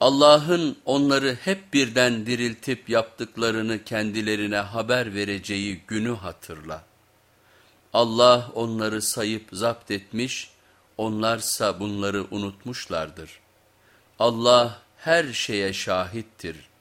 Allah'ın onları hep birden diriltip yaptıklarını kendilerine haber vereceği günü hatırla. Allah onları sayıp zapt etmiş, onlarsa bunları unutmuşlardır. Allah her şeye şahittir.''